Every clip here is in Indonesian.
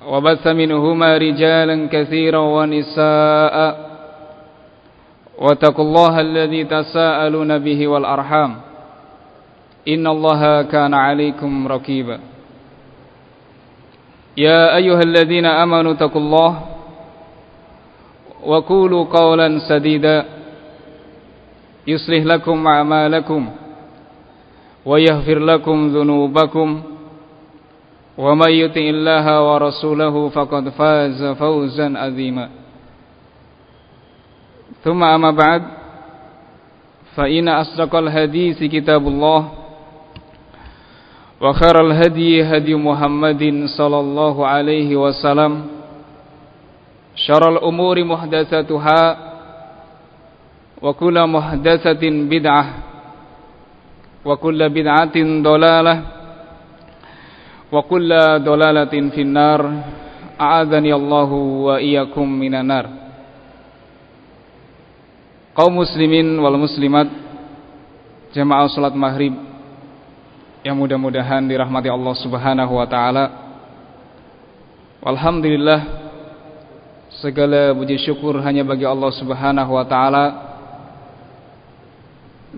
وبث منهما رجالا كثيرا ونساء واتقوا الله الذي تساءلون به والأرحام. إن الله كان عليكم ركيبا يا أيها الذين آمنوا اتقوا الله وقولوا قولا سديدا. يصلح لكم أعمالكم ويغفر لكم ذنوبكم. ومن يطع الله ورسوله فقد فاز فوزا عظيما. ثم أما بعد فإن أصدق الحديث كتاب الله وخير الهدي هدي محمد صلى الله عليه وسلم شر الأمور محدثاتها وكل محدثة بدعة وكل بدعة ضلالة وكل ضلالة في النار أعاذني الله وإياكم من النار kaum muslimin wal muslimat jamaah salat maghrib yang mudah-mudahan dirahmati Allah Subhanahu wa taala. Alhamdulillah segala puji syukur hanya bagi Allah Subhanahu wa taala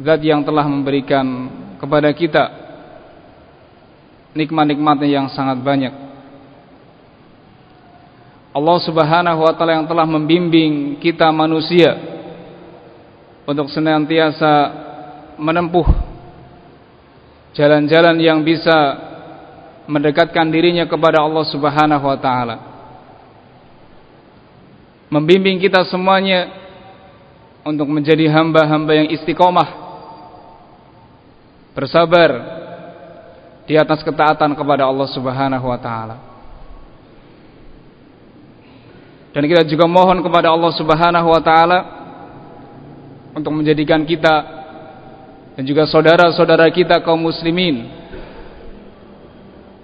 zat yang telah memberikan kepada kita nikmat-nikmatnya yang sangat banyak. Allah Subhanahu wa taala yang telah membimbing kita manusia untuk senantiasa menempuh jalan-jalan yang bisa mendekatkan dirinya kepada Allah Subhanahu wa taala. Membimbing kita semuanya untuk menjadi hamba-hamba yang istiqomah, bersabar di atas ketaatan kepada Allah Subhanahu wa taala. Dan kita juga mohon kepada Allah Subhanahu wa taala untuk menjadikan kita dan juga saudara-saudara kita kaum muslimin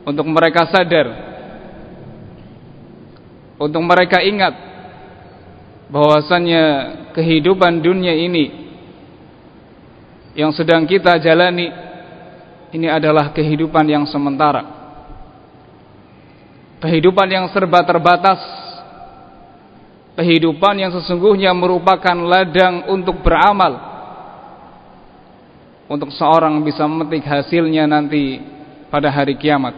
untuk mereka sadar untuk mereka ingat bahwasannya kehidupan dunia ini yang sedang kita jalani ini adalah kehidupan yang sementara. Kehidupan yang serba terbatas. Kehidupan yang sesungguhnya merupakan ladang untuk beramal. Untuk seorang bisa memetik hasilnya nanti pada hari kiamat.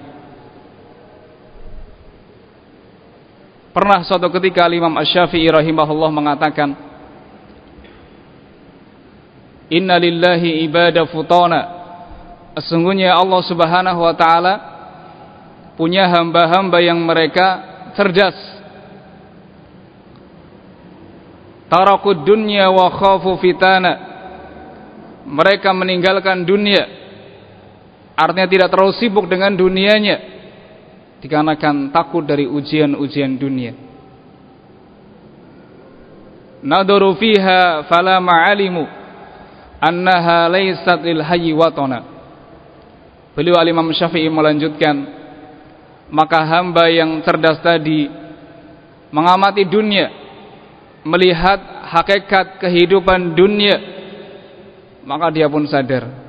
Pernah suatu ketika Imam Ash-Syafi'i rahimahullah mengatakan Inna lillahi ibadah futana Sesungguhnya Allah subhanahu wa ta'ala Punya hamba-hamba yang mereka cerdas. Tarakud dunya wa khafu fitana. Mereka meninggalkan dunia. Artinya tidak terlalu sibuk dengan dunianya. Dikarenakan takut dari ujian-ujian dunia. Nadaru fiha fala ma'alimu annaha laysat lil beliau al-imam syafi'i melanjutkan maka hamba yang cerdas tadi mengamati dunia melihat hakikat kehidupan dunia maka dia pun sadar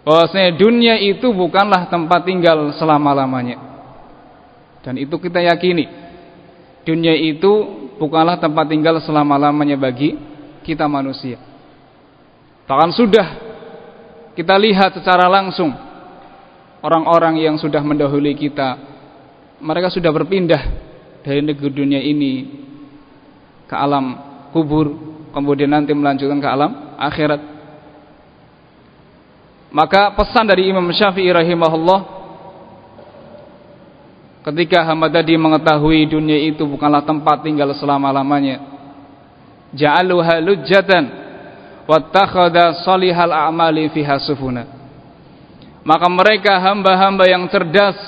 bahwasanya dunia itu bukanlah tempat tinggal selama-lamanya. Dan itu kita yakini dunia itu bukanlah tempat tinggal selama-lamanya bagi kita manusia. Bahkan sudah kita lihat secara langsung orang-orang yang sudah mendahului kita mereka sudah berpindah dari negeri dunia ini ke alam kubur, kemudian nanti melanjutkan ke alam akhirat. Maka pesan dari Imam Syafi'i rahimahullah ketika hamba tadi mengetahui dunia itu bukanlah tempat tinggal selama-lamanya, ja'aluha lujjatan wattakhadha salihal a'mali fiha sufuna maka mereka hamba-hamba yang cerdas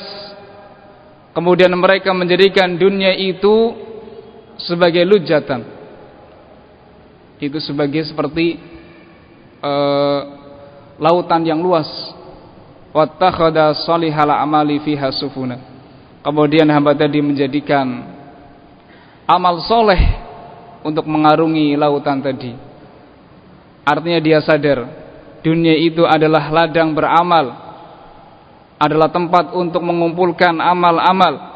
kemudian mereka menjadikan dunia itu sebagai lujatan. Itu sebagai seperti uh, lautan yang luas. wattakhadha salihal amali fiha sufuna kemudian hamba tadi menjadikan amal soleh untuk mengarungi lautan tadi artinya dia sadar dunia itu adalah ladang beramal adalah tempat untuk mengumpulkan amal-amal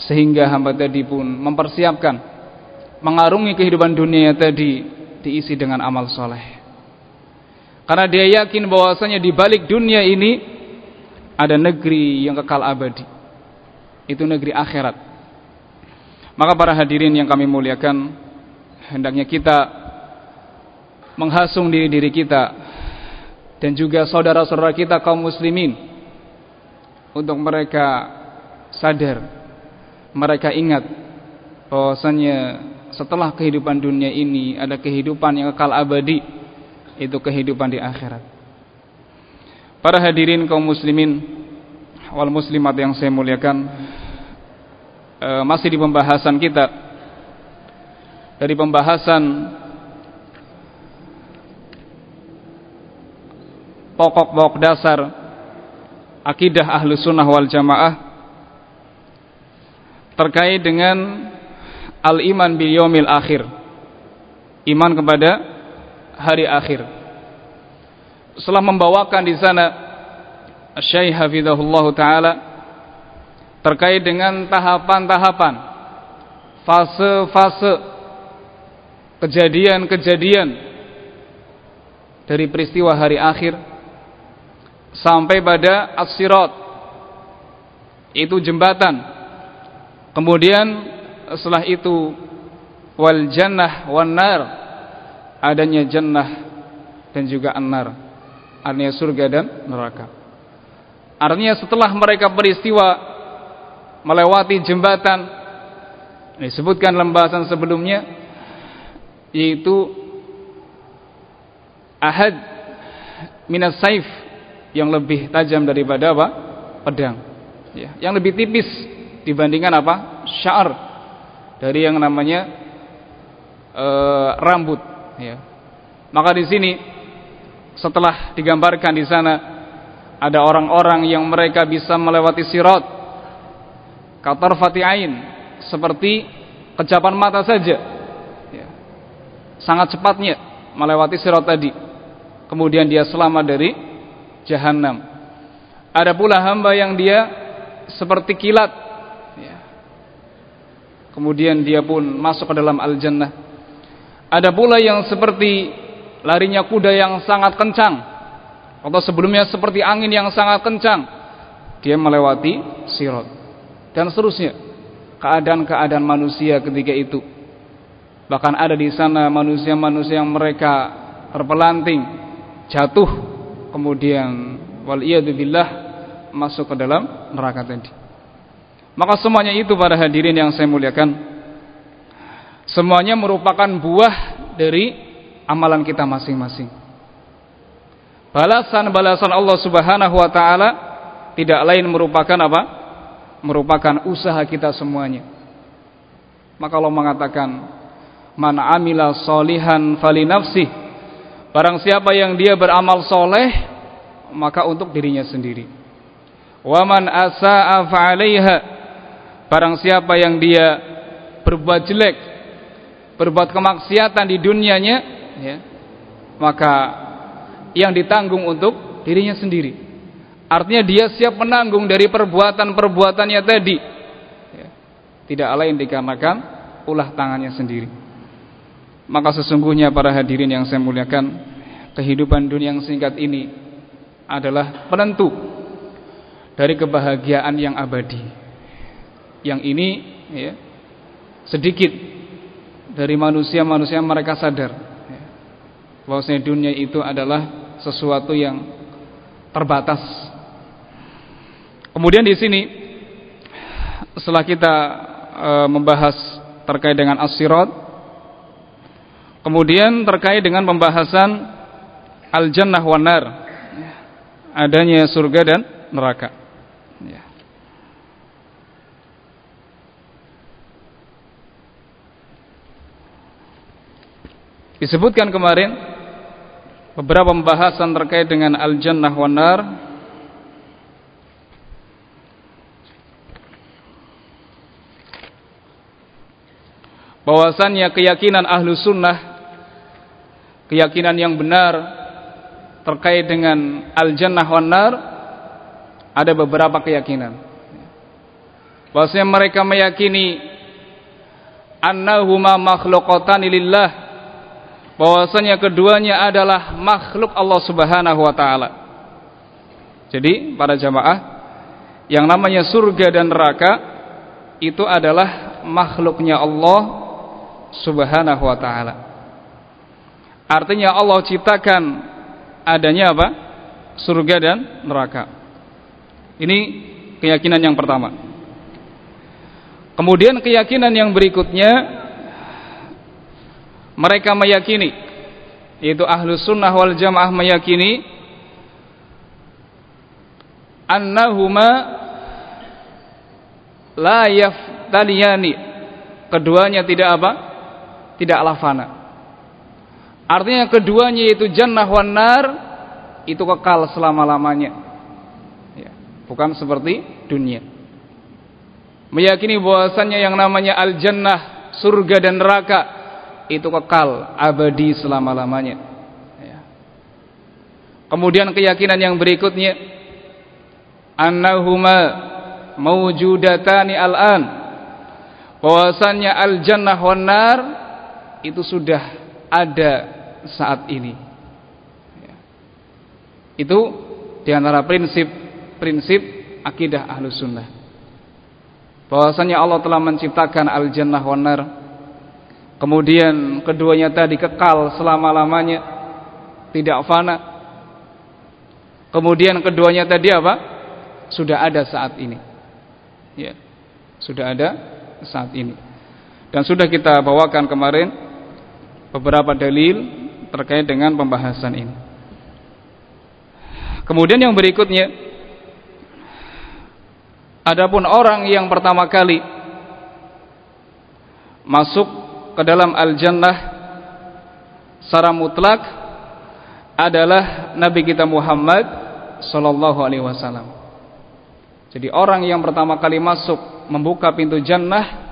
sehingga hamba tadi pun mempersiapkan mengarungi kehidupan dunia tadi diisi dengan amal soleh. Karena dia yakin bahwasanya di balik dunia ini ada negeri yang kekal abadi. Itu negeri akhirat. Maka para hadirin yang kami muliakan hendaknya kita menghasung diri-diri kita dan juga saudara-saudara kita kaum muslimin untuk mereka sadar mereka ingat bahwasanya setelah kehidupan dunia ini ada kehidupan yang kekal abadi itu kehidupan di akhirat. Para hadirin kaum muslimin wal muslimat yang saya muliakan e, masih di pembahasan kita dari pembahasan pokok-pokok dasar akidah ahlu sunnah wal jamaah terkait dengan al-iman bil yomil akhir. Iman kepada hari akhir. Setelah membawakan di sana Syekh Hafizahullah Ta'ala terkait dengan tahapan-tahapan fase-fase kejadian-kejadian dari peristiwa hari akhir sampai pada as-sirat. Itu jembatan. Kemudian setelah itu wal jannah wan nar. Adanya jannah dan juga an-nar. Artinya surga dan neraka. Artinya setelah mereka peristiwa melewati jembatan disebutkan lembasan sebelumnya yaitu ahad minas saif yang lebih tajam daripada apa? pedang. Ya, yang lebih tipis dibandingkan apa? syair dari yang namanya e, rambut. Ya. Maka di sini setelah digambarkan di sana ada orang-orang yang mereka bisa melewati sirat katar fatiain seperti kejapan mata saja. Ya. Sangat cepatnya melewati sirat tadi. Kemudian dia selamat dari jahanam. Ada pula hamba yang dia seperti kilat. Ya. Kemudian dia pun masuk ke dalam al-jannah. Ada pula yang seperti larinya kuda yang sangat kencang. Atau sebelumnya seperti angin yang sangat kencang. Dia melewati sirot. Dan seterusnya. Keadaan-keadaan manusia ketika itu. Bahkan ada di sana manusia-manusia yang mereka terpelanting, jatuh kemudian wal billah masuk ke dalam neraka tadi. Maka semuanya itu para hadirin yang saya muliakan semuanya merupakan buah dari amalan kita masing-masing. Balasan-balasan Allah Subhanahu wa taala tidak lain merupakan apa? Merupakan usaha kita semuanya. Maka Allah mengatakan, "Man amila solihan fali nafsi." Barang siapa yang dia beramal soleh Maka untuk dirinya sendiri. Waman asa'a fa'alaiha. Barang siapa yang dia Berbuat jelek Berbuat kemaksiatan di dunianya ya, Maka Yang ditanggung untuk dirinya sendiri. Artinya dia siap menanggung Dari perbuatan-perbuatannya tadi. Ya, Tidak lain dikarenakan Ulah tangannya sendiri maka sesungguhnya para hadirin yang saya muliakan Kehidupan dunia yang singkat ini Adalah penentu Dari kebahagiaan yang abadi Yang ini ya, sedikit dari manusia-manusia mereka sadar ya, bahwasanya dunia itu adalah sesuatu yang terbatas. Kemudian di sini setelah kita e, membahas terkait dengan as-sirat kemudian terkait dengan pembahasan al-jannah wan nar. Adanya surga dan neraka. Ya. disebutkan kemarin beberapa pembahasan terkait dengan al-jannah wan nar. Bahwasannya keyakinan ahlu sunnah keyakinan yang benar terkait dengan al-jannah wan nar ada beberapa keyakinan. Bahwasanya mereka meyakini annahuma makhluqatan lillah. Bahwasanya keduanya adalah makhluk Allah Subhanahu wa taala. Jadi, para jamaah, yang namanya surga dan neraka itu adalah makhluknya Allah Subhanahu wa taala. Artinya Allah ciptakan adanya apa? Surga dan neraka. Ini keyakinan yang pertama. Kemudian keyakinan yang berikutnya mereka meyakini yaitu ahlu sunnah wal jamaah meyakini annahuma la yaftaliyani keduanya tidak apa? tidak lafana Artinya keduanya yaitu jannah wan nar itu kekal selama-lamanya. Ya, bukan seperti dunia. Meyakini bahwasannya yang namanya al-jannah, surga dan neraka itu kekal abadi selama-lamanya. Ya. Kemudian keyakinan yang berikutnya annahuma maujudatani al-an bahwasannya al-jannah wan nar itu sudah ada saat ini. Ya. Itu di antara prinsip-prinsip akidah ahlu sunnah. Bahwasanya Allah telah menciptakan al-jannah wa nar. Kemudian keduanya tadi kekal selama-lamanya, tidak fana. Kemudian keduanya tadi apa? Sudah ada saat ini. Ya. Sudah ada saat ini. Dan sudah kita bawakan kemarin beberapa dalil terkait dengan pembahasan ini. Kemudian yang berikutnya adapun orang yang pertama kali masuk ke dalam al-jannah secara mutlak adalah Nabi kita Muhammad sallallahu alaihi wasallam. Jadi orang yang pertama kali masuk membuka pintu jannah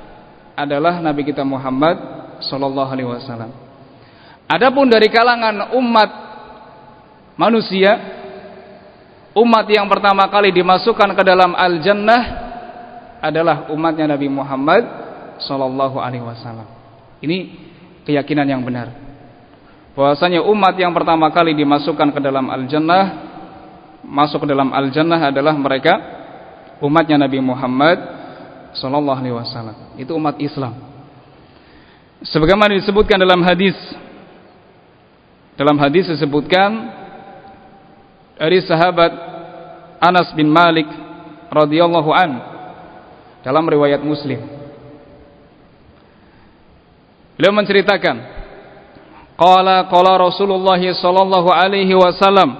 adalah Nabi kita Muhammad sallallahu alaihi wasallam. Adapun dari kalangan umat manusia, umat yang pertama kali dimasukkan ke dalam al-jannah adalah umatnya Nabi Muhammad sallallahu alaihi wasallam. Ini keyakinan yang benar. Bahwasanya umat yang pertama kali dimasukkan ke dalam al-jannah masuk ke dalam al-jannah adalah mereka umatnya Nabi Muhammad sallallahu alaihi wasallam. Itu umat Islam. Sebagaimana disebutkan dalam hadis dalam hadis disebutkan dari sahabat Anas bin Malik radhiyallahu an dalam riwayat Muslim. Beliau menceritakan qala qala Rasulullah sallallahu alaihi wasallam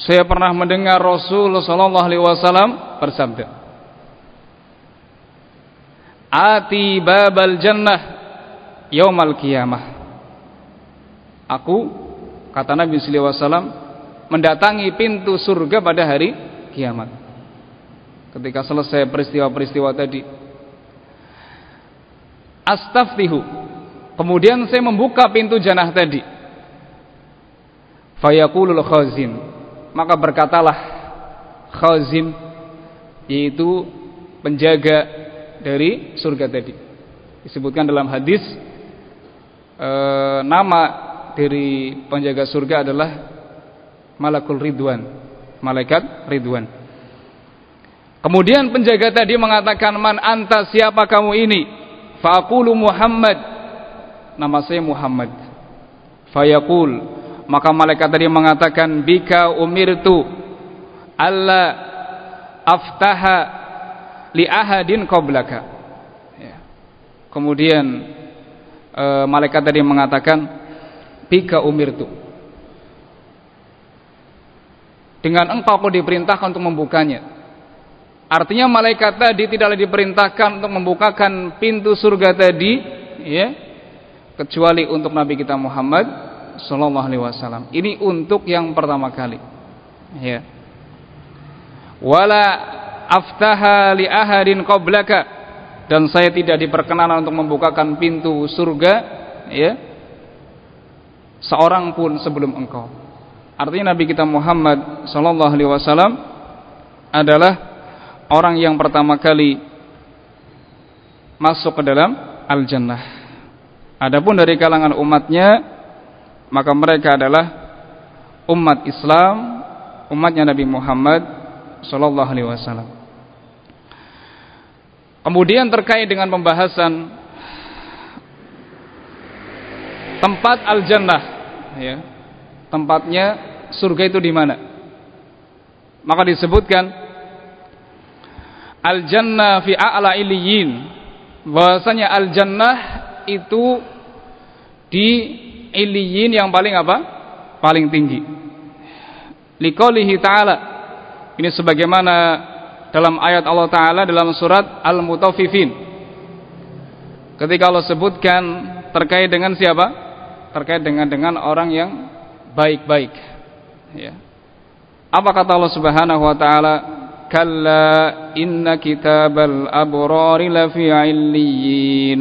saya pernah mendengar Rasul sallallahu alaihi wasallam bersabda Ati babal jannah yaumal qiyamah Aku kata Nabi wasallam mendatangi pintu surga pada hari kiamat. Ketika selesai peristiwa-peristiwa tadi. Astaftihu. Kemudian saya membuka pintu jannah tadi. Fayaqulul khazin. Maka berkatalah khazin yaitu penjaga dari surga tadi. Disebutkan dalam hadis e, nama dari penjaga surga adalah malakul ridwan, malaikat ridwan. Kemudian penjaga tadi mengatakan man anta siapa kamu ini? Fa'aqulu Muhammad. Nama saya Muhammad. Fayaqul. Maka malaikat tadi mengatakan bika umirtu alla aftaha li ahadin qablaka. Ya. Kemudian e, malaikat tadi mengatakan bika umirtu. Dengan engkau aku diperintahkan untuk membukanya. Artinya malaikat tadi tidaklah diperintahkan untuk membukakan pintu surga tadi, ya, kecuali untuk Nabi kita Muhammad Sallallahu Alaihi Wasallam. Ini untuk yang pertama kali, ya. Wala aftaha li ahadin qablaka dan saya tidak diperkenan untuk membukakan pintu surga, ya, seorang pun sebelum engkau. Artinya Nabi kita Muhammad Sallallahu Alaihi Wasallam adalah orang yang pertama kali masuk ke dalam al-jannah. Adapun dari kalangan umatnya maka mereka adalah umat Islam, umatnya Nabi Muhammad sallallahu alaihi wasallam. Kemudian terkait dengan pembahasan tempat al-jannah ya. Tempatnya surga itu di mana? Maka disebutkan al-jannah fi a'la iliyin bahwasanya al-jannah itu di iliyin yang paling apa? paling tinggi liqaulihi ta'ala ini sebagaimana dalam ayat Allah taala dalam surat Al-Mutaffifin ketika Allah sebutkan terkait dengan siapa? Terkait dengan dengan orang yang baik-baik. Ya. Apa kata Allah Subhanahu wa taala? Kalla inna kitabal abrari lafi illiyin.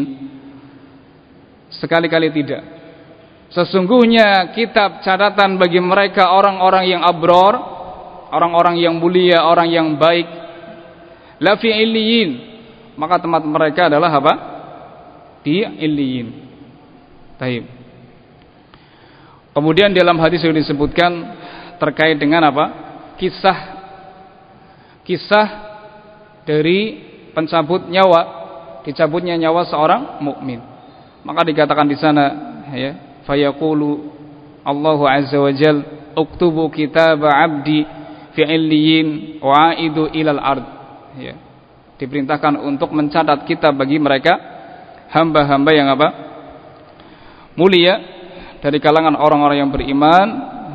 Sekali-kali tidak. Sesungguhnya kitab catatan bagi mereka orang-orang yang abror orang-orang yang mulia orang yang baik lafi illiyin. Maka tempat mereka adalah apa? Di illiyin. Taib kemudian dalam hadis yang disebutkan terkait dengan apa kisah kisah dari pencabut nyawa, dicabutnya nyawa seorang mukmin. Maka dikatakan di sana ya, fayaqulu Allahu azza wa jal uktubu kitab 'abdi fi illiyin wa aidu ilal ard. Ya. Diperintahkan untuk mencatat kitab bagi mereka hamba-hamba yang apa? mulia dari kalangan orang-orang yang beriman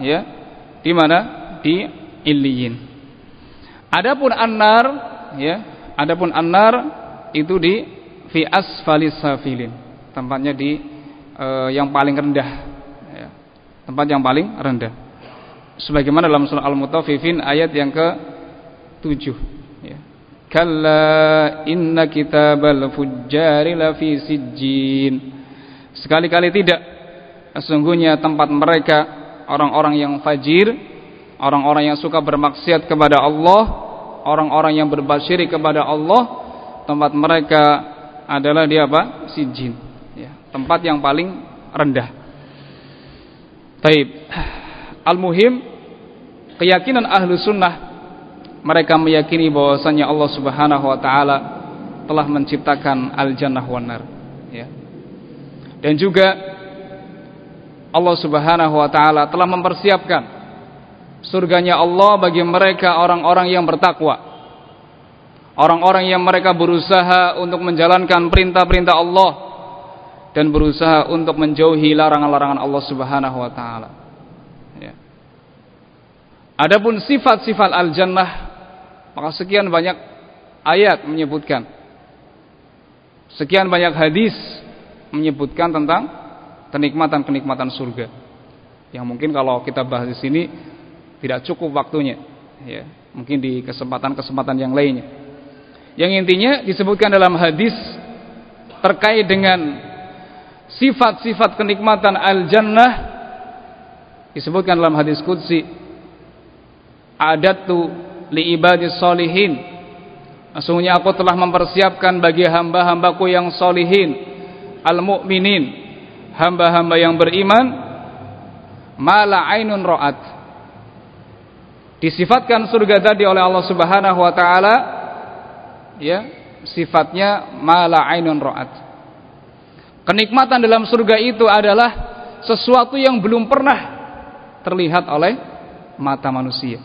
ya di mana di illiyin Adapun annar ya, adapun annar itu di fi asfalis safilin. Tempatnya di uh, yang paling rendah ya. Tempat yang paling rendah. Sebagaimana dalam surah Al-Mutaffifin ayat yang ke-7 ya. Kalla inna kitabal fujjari lafi sijjin. Sekali-kali tidak. Sesungguhnya tempat mereka orang-orang yang fajir orang-orang yang suka bermaksiat kepada Allah, orang-orang yang berbuat syirik kepada Allah, tempat mereka adalah di apa? Sijin. Ya, tempat yang paling rendah. Taib. Al-muhim keyakinan ahlu sunnah mereka meyakini bahwasanya Allah Subhanahu wa taala telah menciptakan al-jannah wan nar ya. Dan juga Allah Subhanahu wa taala telah mempersiapkan surganya Allah bagi mereka orang-orang yang bertakwa. Orang-orang yang mereka berusaha untuk menjalankan perintah-perintah Allah dan berusaha untuk menjauhi larangan-larangan Allah Subhanahu wa taala. Ya. Adapun sifat-sifat al-jannah maka sekian banyak ayat menyebutkan sekian banyak hadis menyebutkan tentang kenikmatan-kenikmatan surga. Yang mungkin kalau kita bahas di sini tidak cukup waktunya. Ya mungkin di kesempatan-kesempatan yang lainnya. Yang intinya disebutkan dalam hadis terkait dengan sifat-sifat kenikmatan al-jannah disebutkan dalam hadis qudsi adatu li ibadis solihin sesungguhnya aku telah mempersiapkan bagi hamba-hambaku yang solihin al-mu'minin hamba-hamba yang beriman mala ainun ra'at Disifatkan surga tadi oleh Allah Subhanahu wa taala ya, sifatnya mala ainun ra'at. Kenikmatan dalam surga itu adalah sesuatu yang belum pernah terlihat oleh mata manusia.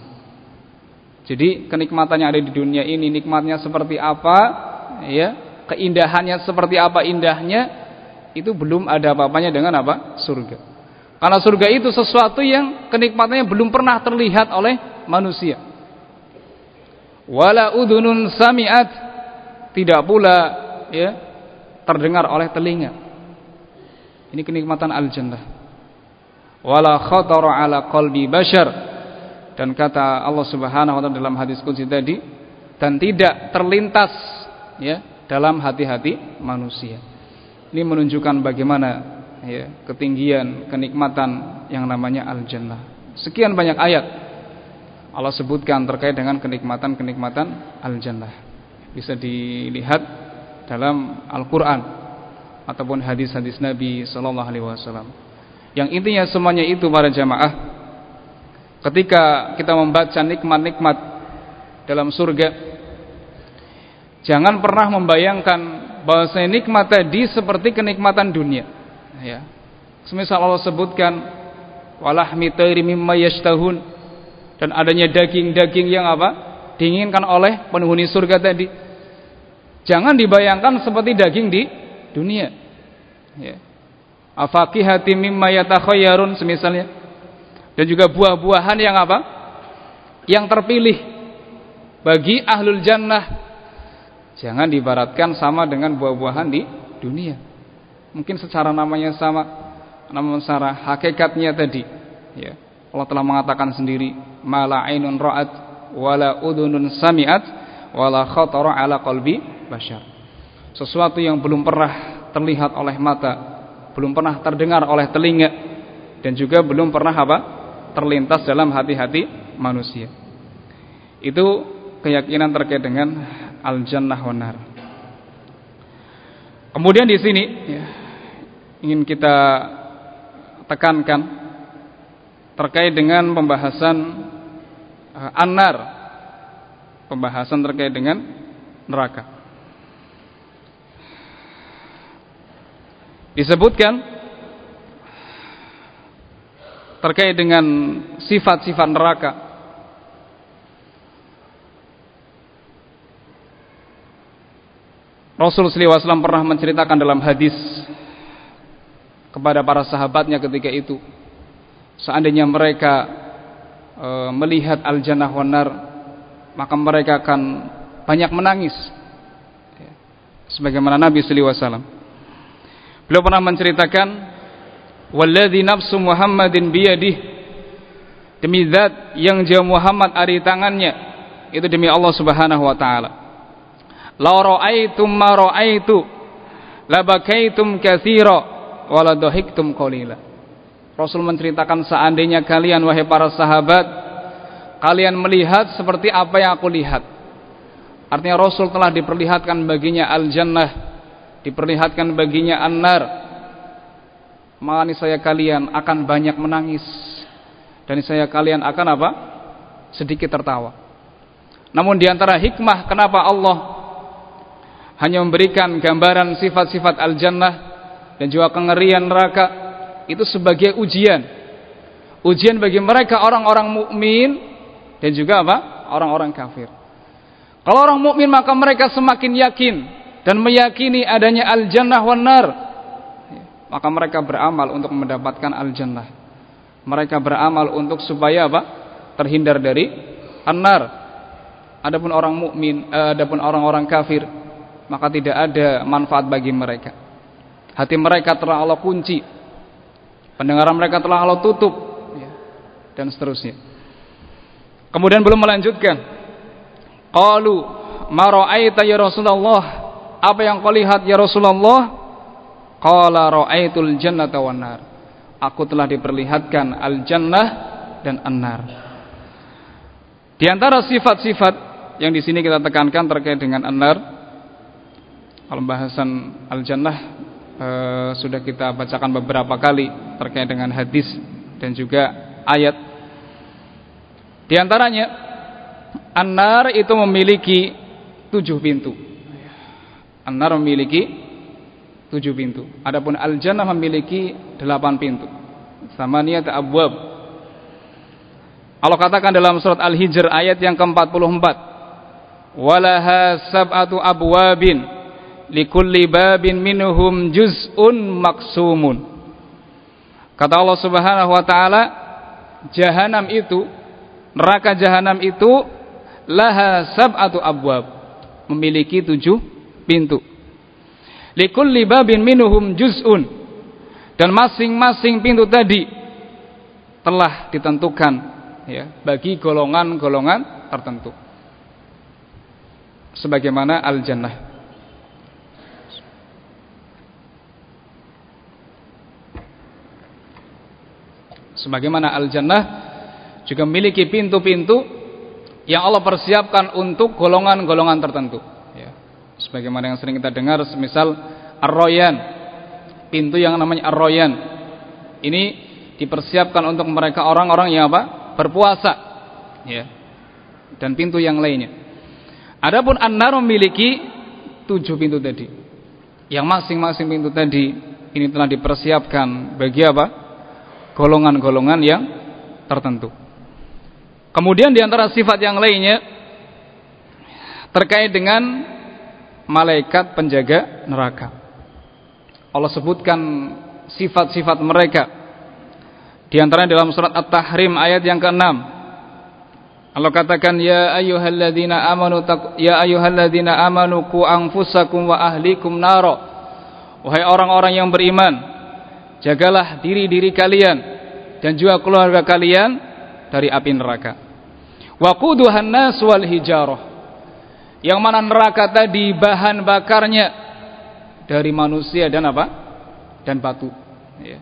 Jadi kenikmatan yang ada di dunia ini nikmatnya seperti apa, ya, keindahannya seperti apa indahnya, itu belum ada apa-apanya dengan apa? Surga. Karena surga itu sesuatu yang kenikmatannya belum pernah terlihat oleh manusia. Wala udunun sami'at tidak pula ya terdengar oleh telinga. Ini kenikmatan al-jannah. Wala khatara ala qalbi bashar. Dan kata Allah Subhanahu wa taala dalam hadis qudsi tadi dan tidak terlintas ya dalam hati-hati manusia. Ini menunjukkan bagaimana ya ketinggian kenikmatan yang namanya al-jannah. Sekian banyak ayat Allah sebutkan terkait dengan kenikmatan-kenikmatan al-jannah. Bisa dilihat dalam Al-Qur'an ataupun hadis-hadis Nabi sallallahu alaihi wasallam. Yang intinya semuanya itu para jamaah ketika kita membaca nikmat-nikmat dalam surga jangan pernah membayangkan bahwa nikmat tadi seperti kenikmatan dunia ya. Semisal Allah sebutkan walahmi tayri mimma yashtahun dan adanya daging-daging yang apa? diinginkan oleh penghuni surga tadi. Jangan dibayangkan seperti daging di dunia. Ya. Afaqihati mimma yatakhayyarun semisalnya. Dan juga buah-buahan yang apa? Yang terpilih bagi ahlul jannah. Jangan dibaratkan sama dengan buah-buahan di dunia. Mungkin secara namanya sama, namun secara hakikatnya tadi, ya. Allah telah mengatakan sendiri, "Mala ainun ra'at wala udunun sami'at wala khatara ala qalbi bashar." Sesuatu yang belum pernah terlihat oleh mata, belum pernah terdengar oleh telinga dan juga belum pernah apa? terlintas dalam hati-hati manusia. Itu keyakinan terkait dengan al-jannah wanar. Kemudian di sini ya, ingin kita tekankan terkait dengan pembahasan uh, an-nar, pembahasan terkait dengan neraka. disebutkan terkait dengan sifat-sifat neraka Rasul SAW pernah menceritakan dalam hadis kepada para sahabatnya ketika itu seandainya mereka e, melihat al-jannah wanar maka mereka akan banyak menangis. Sebagaimana Nabi SAW Beliau pernah menceritakan Walladhi nafsu Muhammadin biyadih. Demi zat yang jauh Muhammad ada di tangannya Itu demi Allah subhanahu wa ta'ala La ra'aitum ma ra'aitu La bakaitum kathira Wala dohiktum qalila. Rasul menceritakan seandainya kalian wahai para sahabat Kalian melihat seperti apa yang aku lihat. Artinya Rasul telah diperlihatkan baginya al-jannah diperlihatkan baginya an-nar. Maka saya kalian akan banyak menangis dan saya kalian akan apa? Sedikit tertawa. Namun di antara hikmah kenapa Allah hanya memberikan gambaran sifat-sifat al-jannah dan juga kengerian neraka itu sebagai ujian. Ujian bagi mereka orang-orang mukmin dan juga apa? Orang-orang kafir. Kalau orang mukmin maka mereka semakin yakin dan meyakini adanya al-jannah wan nar. Maka mereka beramal untuk mendapatkan al-jannah. Mereka beramal untuk supaya apa? Terhindar dari an-nar. Adapun orang mukmin eh, adapun orang-orang kafir maka tidak ada manfaat bagi mereka. Hati mereka telah Allah kunci. Pendengaran mereka telah Allah tutup. Ya, dan seterusnya. Kemudian belum melanjutkan. Qalu ma ra'aita ya Rasulullah? Apa yang kau lihat ya Rasulullah? Qala ra'aitul jannata wan. Aku telah diperlihatkan al-jannah dan an-nar. Di antara sifat-sifat yang di sini kita tekankan terkait dengan an-nar kalau bahasan al-jannah e, sudah kita bacakan beberapa kali terkait dengan hadis dan juga ayat. Di antaranya an-nar itu memiliki tujuh pintu. An-nar memiliki tujuh pintu. Adapun al-jannah memiliki delapan pintu. Sama niat abwab. Allah katakan dalam surat Al-Hijr ayat yang ke-44. Walaha sab'atu abwabin likulli babin minhum juz'un maksumun. Kata Allah Subhanahu wa taala, jahanam itu, neraka jahanam itu laha sab'atu abwab, memiliki tujuh pintu. Likulli babin minhum juz'un. Dan masing-masing pintu tadi telah ditentukan ya bagi golongan-golongan tertentu. Sebagaimana al-jannah. Sebagaimana al-jannah juga memiliki pintu-pintu yang Allah persiapkan untuk golongan-golongan tertentu. Ya. Sebagaimana yang sering kita dengar, semisal Ar-Royan, pintu yang namanya Ar-Royan. Ini dipersiapkan untuk mereka orang-orang yang apa? Berpuasa. Ya. Dan pintu yang lainnya. Adapun An-Nar memiliki tujuh pintu tadi. Yang masing-masing pintu tadi ini telah dipersiapkan bagi apa? Golongan-golongan yang tertentu. Kemudian di antara sifat yang lainnya terkait dengan malaikat penjaga neraka. Allah sebutkan sifat-sifat mereka. Di antaranya dalam surat At-Tahrim ayat yang ke-6. Allah katakan ya ayyuhalladzina amanu ya ayyuhalladzina amanu qu anfusakum wa ahlikum nara. Wahai orang-orang yang beriman, jagalah diri-diri kalian dan juga keluarga kalian dari api neraka. Waquduhan nas wal hijarah. Yang mana neraka tadi bahan bakarnya dari manusia dan apa? Dan batu. Ya.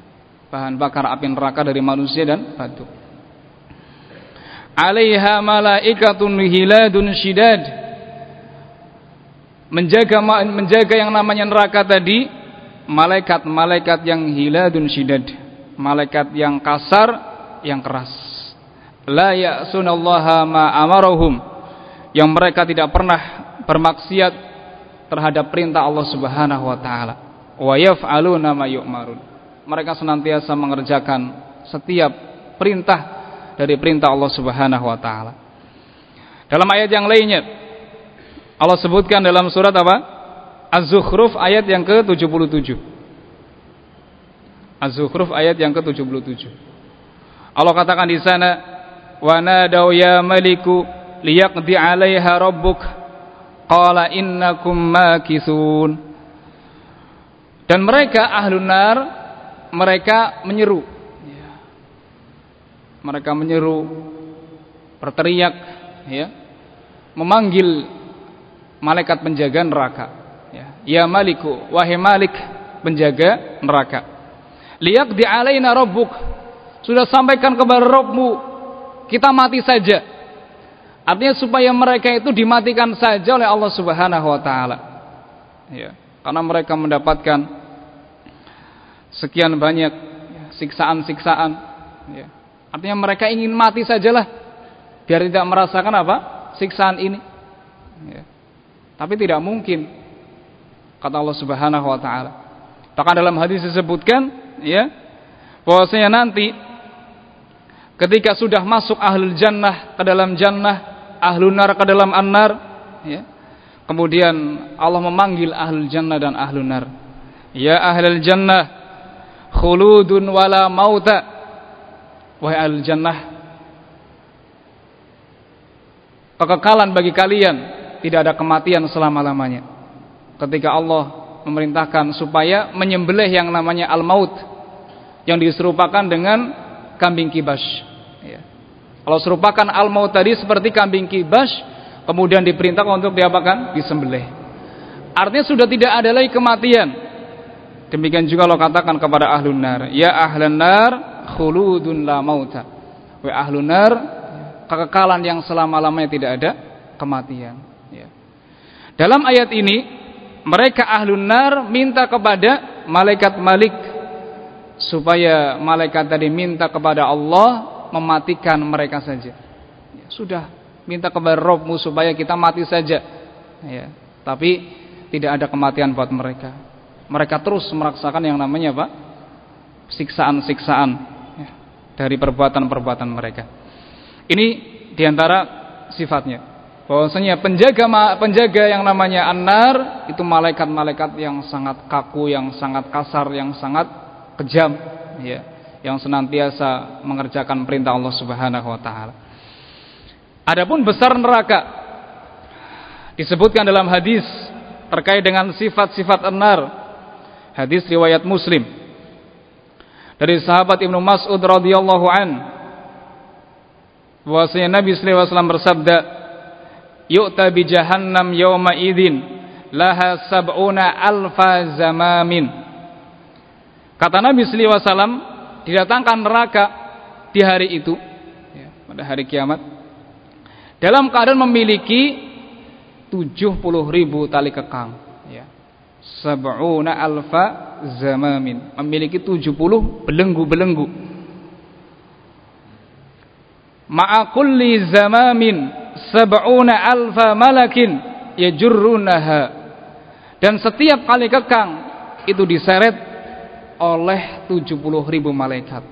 Bahan bakar api neraka dari manusia dan batu. Alaiha malaikatun hiladun shidad. Menjaga menjaga yang namanya neraka tadi malaikat-malaikat yang hiladun syidad, malaikat yang kasar, yang keras. La ya'sunallaha ma amarahum, yang mereka tidak pernah bermaksiat terhadap perintah Allah Subhanahu wa taala. Wa yaf'aluna ma yu'marun. Mereka senantiasa mengerjakan setiap perintah dari perintah Allah Subhanahu wa taala. Dalam ayat yang lainnya Allah sebutkan dalam surat apa? Az-Zukhruf ayat yang ke-77. Az-Zukhruf ayat yang ke-77. Allah katakan di sana, "Wa nadaw ya maliku liyaqdi 'alaiha rabbuk qala innakum makithun." Dan mereka ahlun nar mereka menyeru. Mereka menyeru berteriak ya, memanggil malaikat penjaga neraka Ya Maliku, wahai Malik, penjaga neraka. di alaina rabbuk. Sudah sampaikan kepada Rabbmu, kita mati saja. Artinya supaya mereka itu dimatikan saja oleh Allah Subhanahu wa taala. Ya, karena mereka mendapatkan sekian banyak siksaan-siksaan ya. Artinya mereka ingin mati sajalah biar tidak merasakan apa? siksaan ini. Ya. Tapi tidak mungkin kata Allah Subhanahu wa taala. Bahkan dalam hadis disebutkan ya bahwasanya nanti ketika sudah masuk ahlul jannah ke dalam jannah, ahlun nar ke dalam annar ya. Kemudian Allah memanggil ahlul jannah dan ahlun nar. Ya ahlul jannah khuludun wala mauta. Wahai ahlul jannah kekekalan bagi kalian tidak ada kematian selama-lamanya ketika Allah memerintahkan supaya menyembelih yang namanya al-maut yang diserupakan dengan kambing kibas ya. kalau serupakan al-maut tadi seperti kambing kibas kemudian diperintahkan untuk diapakan? Disembelih. Artinya sudah tidak ada lagi kematian. Demikian juga Allah katakan kepada ahlun nar ya ahlun nar khuludun la mauta. Wa ahlun nar kekekalan yang selama-lamanya tidak ada kematian. Ya. dalam ayat ini mereka ahlun nar minta kepada malaikat Malik supaya malaikat tadi minta kepada Allah mematikan mereka saja. Ya, sudah minta kepada Robmu supaya kita mati saja. Ya, tapi tidak ada kematian buat mereka. mereka terus merasakan yang namanya apa? siksaan-siksaan ya, dari perbuatan-perbuatan mereka. Ini di antara sifatnya. Bahwasanya penjaga penjaga yang namanya An-Nar itu malaikat-malaikat yang sangat kaku, yang sangat kasar, yang sangat kejam, ya, yang senantiasa mengerjakan perintah Allah Subhanahu wa taala. Adapun besar neraka disebutkan dalam hadis terkait dengan sifat-sifat An-Nar. Hadis riwayat Muslim dari sahabat Ibnu Mas'ud radhiyallahu an bahwasanya Nabi sallallahu alaihi wasallam bersabda yu'ta bi jahannam yawma idzin laha sab'una alfa zamamin. Kata Nabi sallallahu alaihi wasallam didatangkan neraka di hari itu ya, pada hari kiamat dalam keadaan memiliki 70 ribu tali kekang ya. Sab'una alfa zamamin. Memiliki 70 belenggu-belenggu. Ma'a kulli zamamin sab'una alfa malakin yajurrunaha. Dan setiap kali kekang itu diseret oleh 70 ribu malaikat.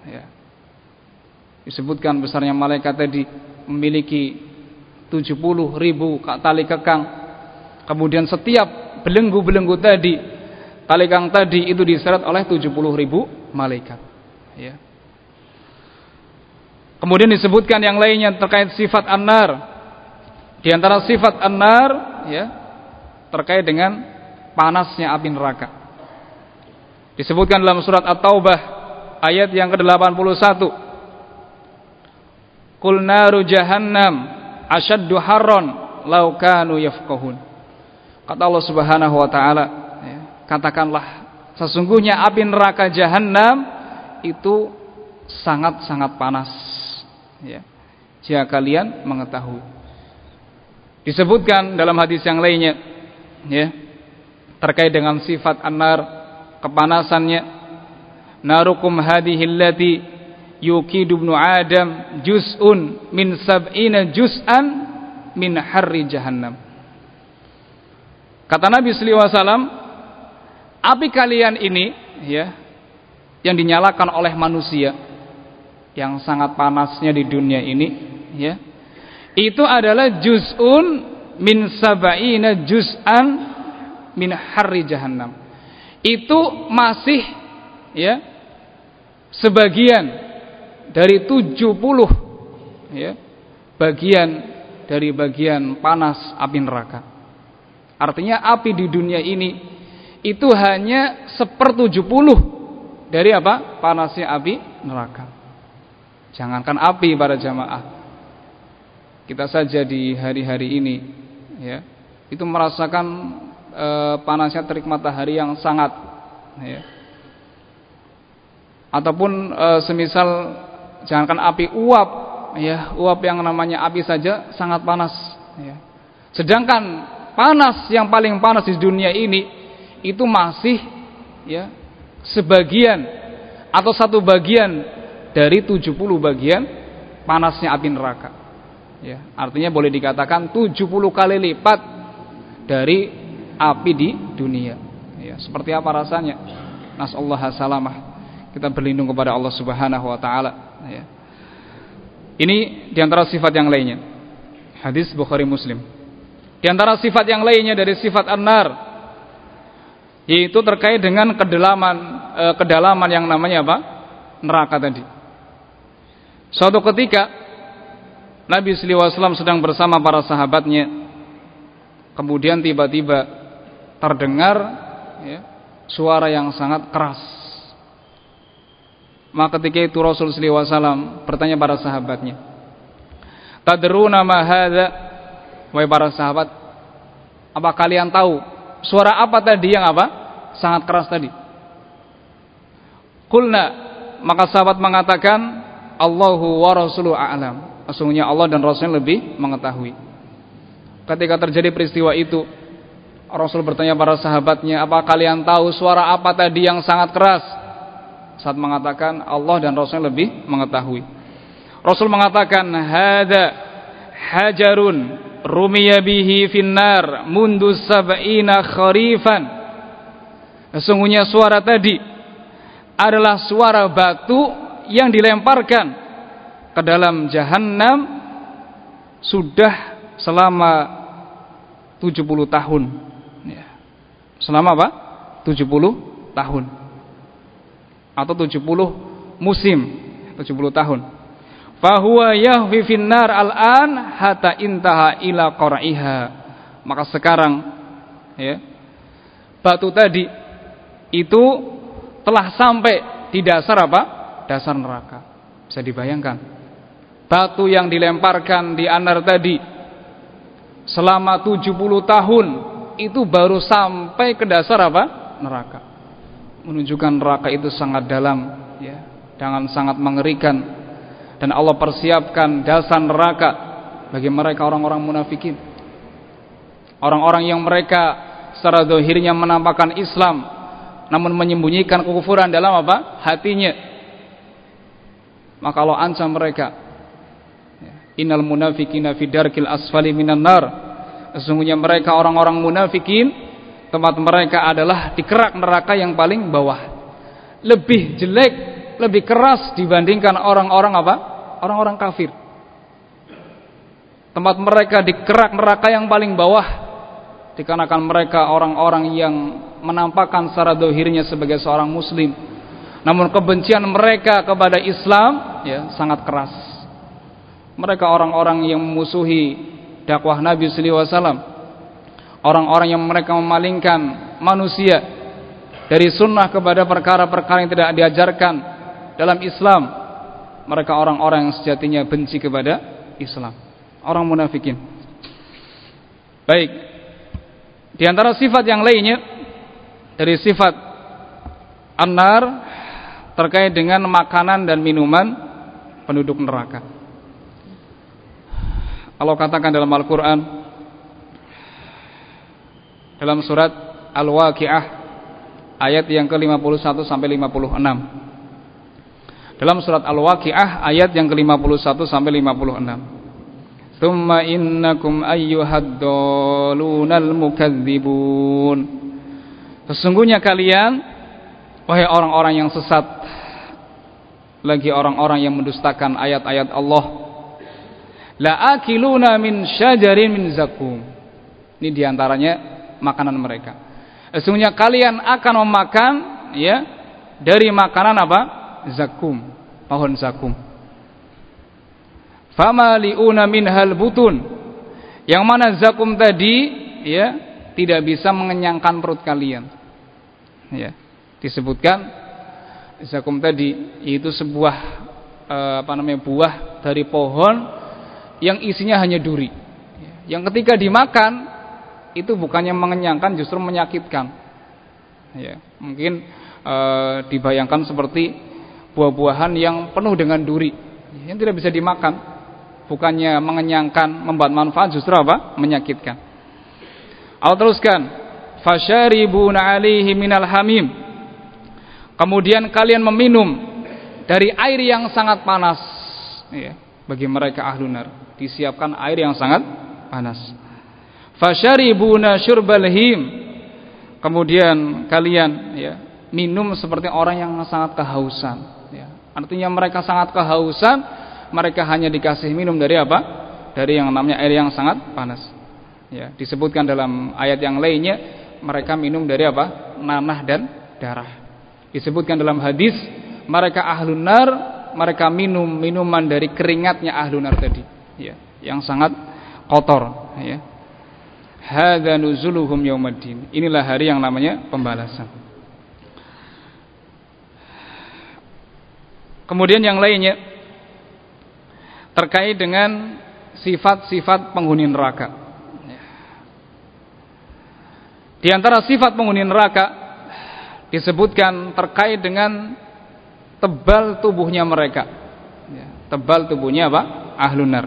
Ya. disebutkan besarnya malaikat tadi memiliki 70 ribu tali kekang. Kemudian setiap belenggu-belenggu tadi tali kekang tadi itu diseret oleh 70 ribu malaikat. Ya Kemudian disebutkan yang lainnya terkait sifat an-nar. Di antara sifat an-nar ya terkait dengan panasnya api neraka. Disebutkan dalam surat At-Taubah ayat yang ke-81. Qul naru jahannam asyaddu harron law kanu yafqahun. Kata Allah Subhanahu wa taala, ya, katakanlah sesungguhnya api neraka jahanam itu sangat-sangat panas ya. Jika kalian mengetahui. Disebutkan dalam hadis yang lainnya ya terkait dengan sifat anar kepanasannya. Narukum hadhihi allati yukidu ibnu adam juz'un min sab'ina juz'an min harri jahannam. Kata Nabi sallallahu alaihi wasallam api kalian ini ya yang dinyalakan oleh manusia yang sangat panasnya di dunia ini ya. Itu adalah juz'un min sab'ina juz'an min harri jahannam. Itu masih ya sebagian dari 70 ya bagian dari bagian panas api neraka. Artinya api di dunia ini itu hanya sepertujuh puluh dari apa? Panasnya api neraka Jangankan api para jamaah. Kita saja di hari-hari ini ya, itu merasakan e, panasnya terik matahari yang sangat ya. Ataupun e, semisal jangankan api uap ya, uap yang namanya api saja sangat panas ya. Sedangkan panas yang paling panas di dunia ini itu masih ya sebagian atau satu bagian dari 70 bagian panasnya api neraka. Ya, artinya boleh dikatakan 70 kali lipat dari api di dunia. Ya, seperti apa rasanya? Nasallahu salamah. Kita berlindung kepada Allah Subhanahu wa taala, ya. Ini di antara sifat yang lainnya. Hadis Bukhari Muslim. Di antara sifat yang lainnya dari sifat an-nar yaitu terkait dengan kedalaman eh, kedalaman yang namanya apa? neraka tadi. Suatu ketika Nabi SAW sedang bersama para sahabatnya. Kemudian tiba-tiba terdengar ya, suara yang sangat keras. Maka ketika itu Rasul SAW bertanya para sahabatnya Tadruna ma hadha Wahai para sahabat Apa kalian tahu Suara apa tadi yang apa? Sangat keras tadi. Kulna Maka sahabat mengatakan Allahu wa rasuluhu a'lam. Sesungguhnya Allah dan Rasulnya lebih mengetahui. Ketika terjadi peristiwa itu, Rasul bertanya para sahabatnya, "Apa kalian tahu suara apa tadi yang sangat keras?" Saat mengatakan Allah dan Rasulnya lebih mengetahui. Rasul mengatakan, "Hada hajarun rumiya bihi finnar mundu sab'ina kharifan." Sesungguhnya suara tadi adalah suara batu yang dilemparkan ke dalam jahanam sudah selama 70 tahun. Ya. Selama apa? 70 tahun. Atau 70 musim, 70 tahun. Fahuwa yahwi finnar al-an hatta intaha ila qara'iha. Maka sekarang ya, batu tadi itu telah sampai di dasar apa? Dasar neraka. Bisa dibayangkan. Batu yang dilemparkan di anar tadi selama 70 tahun itu baru sampai ke dasar apa? Neraka. Menunjukkan neraka itu sangat dalam ya, dengan sangat mengerikan dan Allah persiapkan dasar neraka bagi mereka orang-orang munafikin. Orang-orang yang mereka secara dohirnya menampakkan Islam namun menyembunyikan kekufuran dalam apa? hatinya. Maka Allah ancam mereka. Innal munafikina fi darkil asfali minan nar. Sesungguhnya mereka orang-orang munafikin tempat mereka adalah di kerak neraka yang paling bawah. Lebih jelek, lebih keras dibandingkan orang-orang apa? orang-orang kafir. Tempat mereka di kerak neraka yang paling bawah dikarenakan mereka orang-orang yang menampakkan secara dohirnya sebagai seorang muslim. Namun kebencian mereka kepada Islam ya sangat keras. Mereka orang-orang yang memusuhi dakwah Nabi sallallahu alaihi wasallam. Orang-orang yang mereka memalingkan manusia dari sunnah kepada perkara-perkara yang tidak diajarkan dalam Islam mereka orang-orang yang sejatinya benci kepada Islam. Orang munafikin. Baik. Di antara sifat yang lainnya dari sifat anar terkait dengan makanan dan minuman penduduk neraka. Allah katakan dalam Al-Qur'an dalam surat Al-Waqiah ayat yang ke-51 sampai 56. Dalam surat Al-Waqiah ayat yang ke-51 sampai 56. Tsumma innakum ayyuhad dalunal mukadzibun. Sesungguhnya kalian wahai orang-orang yang sesat lagi orang-orang yang mendustakan ayat-ayat Allah la akiluna min syajarin min zakum. Ini di antaranya makanan mereka. Sesungguhnya kalian akan memakan ya dari makanan apa? Zakum pohon zakum. Famaliuna minhal butun. Yang mana zakum tadi ya tidak bisa mengenyangkan perut kalian. Ya, disebutkan zakum tadi itu sebuah eh, apa namanya buah dari pohon yang isinya hanya duri. Yang ketika dimakan itu bukannya mengenyangkan justru menyakitkan. Ya, mungkin e, dibayangkan seperti buah-buahan yang penuh dengan duri yang tidak bisa dimakan bukannya mengenyangkan membuat manfaat justru apa menyakitkan Allah teruskan fasyaribuna alaihi minal hamim kemudian kalian meminum dari air yang sangat panas ya, bagi mereka ahlunar disiapkan air yang sangat panas fasyaribuna syurbal him kemudian kalian ya minum seperti orang yang sangat kehausan Artinya mereka sangat kehausan, mereka hanya dikasih minum dari apa? Dari yang namanya air yang sangat panas. Ya, disebutkan dalam ayat yang lainnya mereka minum dari apa? Nanah dan darah. Disebutkan dalam hadis mereka ahlun nar, mereka minum minuman dari keringatnya ahlun nar tadi. Ya, yang sangat kotor, ya. Hadza nuzuluhum yaumaddin. Inilah hari yang namanya pembalasan. Kemudian yang lainnya terkait dengan sifat-sifat penghuni neraka. Di antara sifat penghuni neraka disebutkan terkait dengan tebal tubuhnya mereka. Tebal tubuhnya apa? Ahlun nar.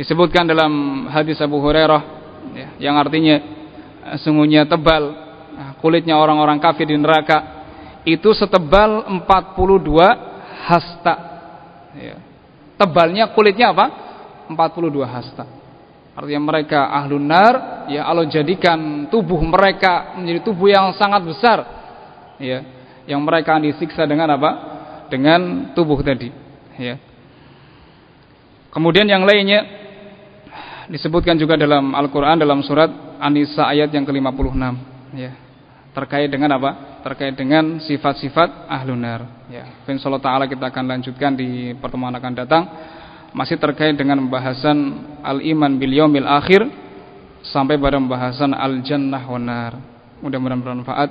Disebutkan dalam hadis Abu Hurairah yang artinya sungguhnya tebal kulitnya orang-orang kafir di neraka itu setebal 42 hasta. Ya. Tebalnya kulitnya apa? 42 hasta. Artinya mereka ahlun nar ya Allah jadikan tubuh mereka menjadi tubuh yang sangat besar. Ya yang mereka disiksa dengan apa? Dengan tubuh tadi. Ya. Kemudian yang lainnya disebutkan juga dalam Al-Qur'an dalam surat An-Nisa ayat yang ke-56 ya. Terkait dengan apa? Terkait dengan sifat-sifat ahlunar ya. Insyaallah taala kita akan lanjutkan di pertemuan akan datang masih terkait dengan pembahasan al-iman bil yaumil akhir sampai pada pembahasan al-jannah wan nar. Mudah-mudahan bermanfaat.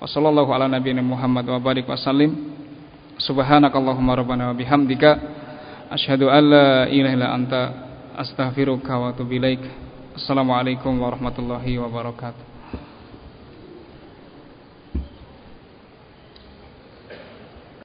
Wassallallahu ala nabiyina Muhammad wa barik wasallim. Subhanakallahumma rabbana wa bihamdika asyhadu an la ilaha illa anta astaghfiruka wa atubu ilaik. Assalamualaikum warahmatullahi wabarakatuh.